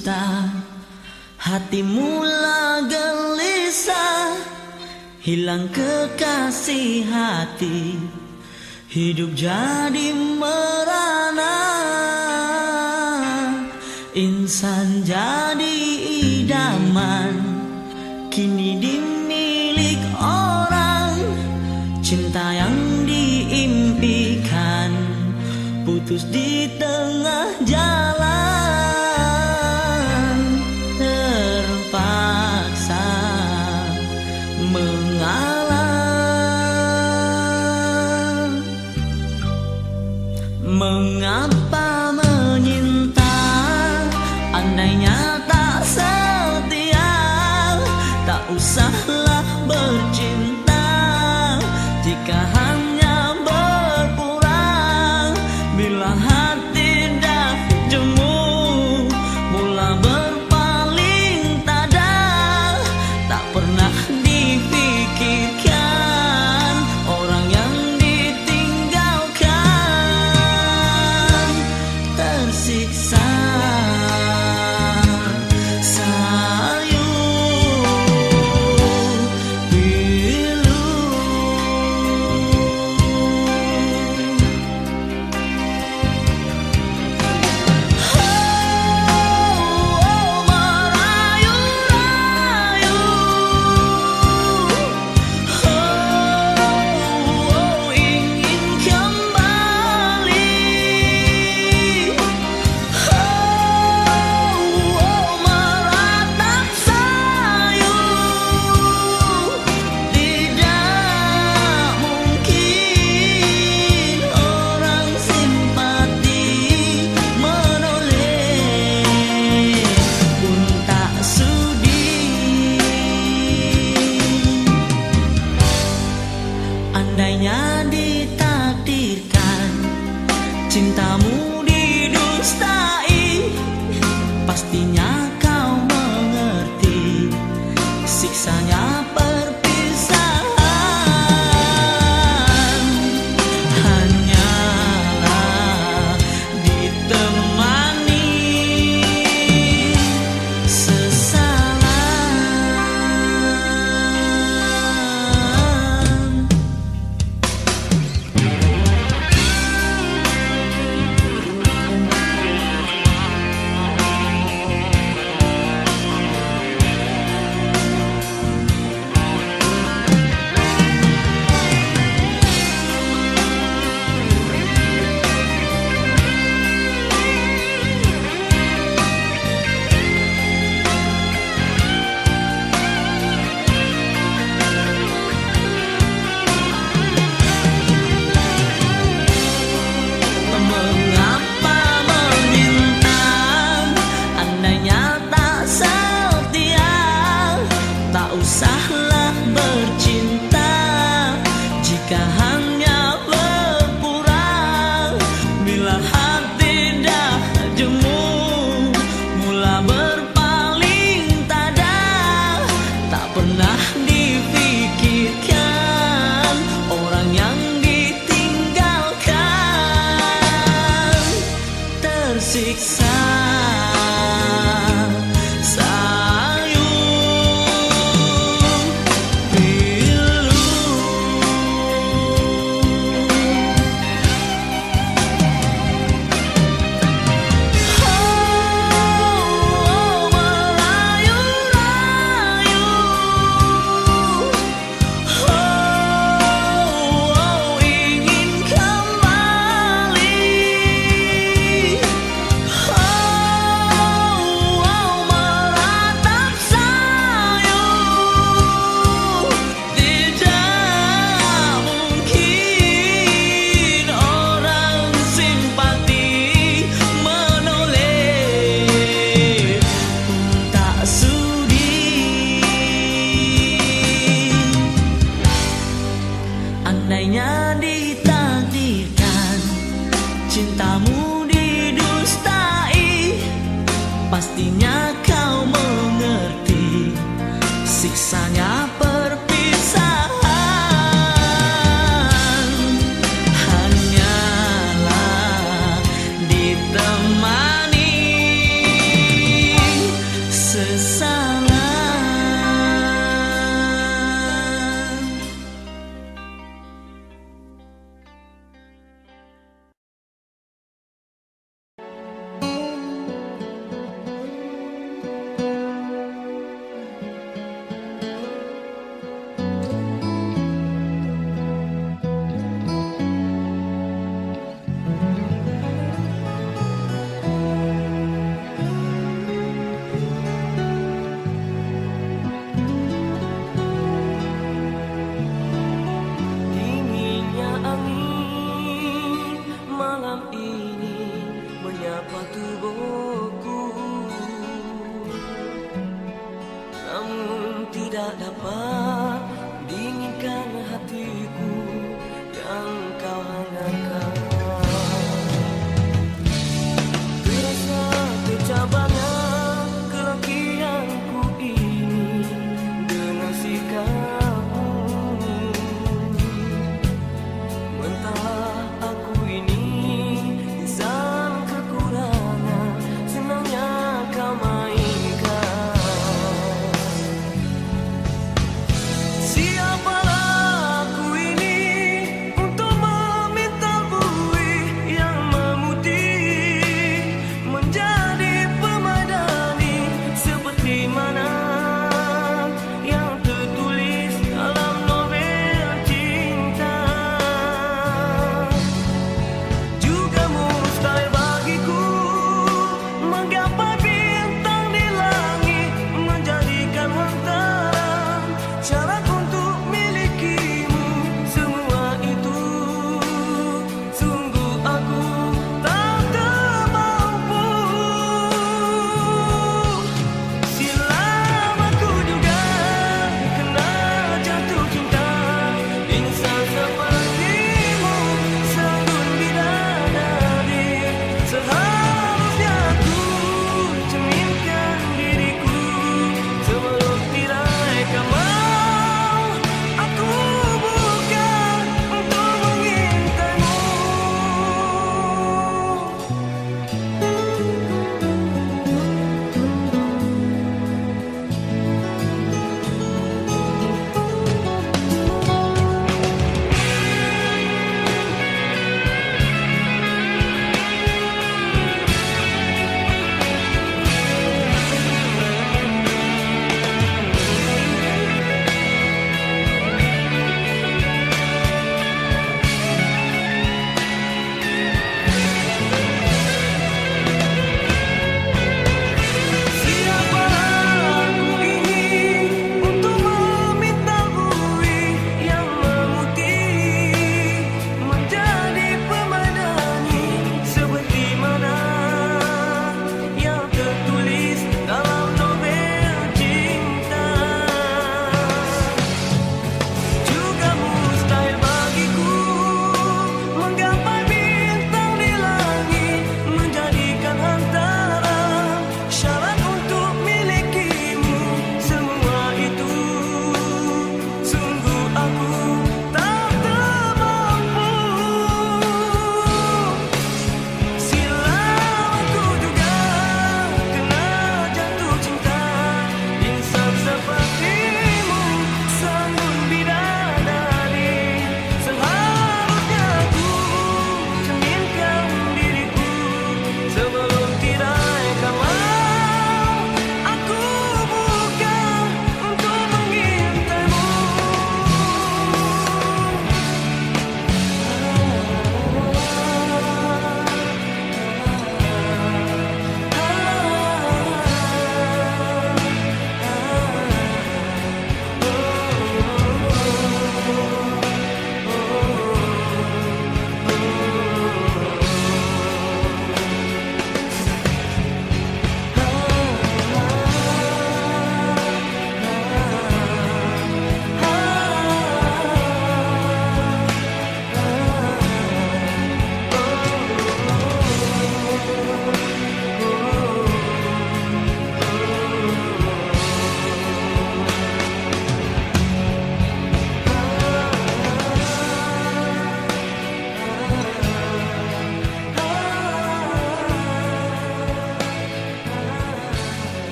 dusta Hati mula gelisah Hilang kekasih hati Hidup jadi merana. Insan jadi idaman Kini dimilik orang Cinta yang diimpikan Putus di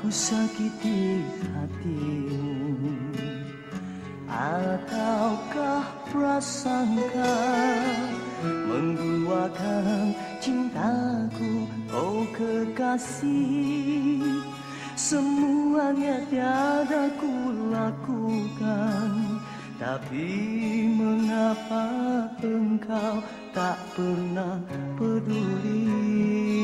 Aku sakiti hatimu. Ataukah prasangka Mengguakan cintaku Oh kekasih? Semuanya tiada ku lakukan. Tapi mengapa engkau tak pernah peduli?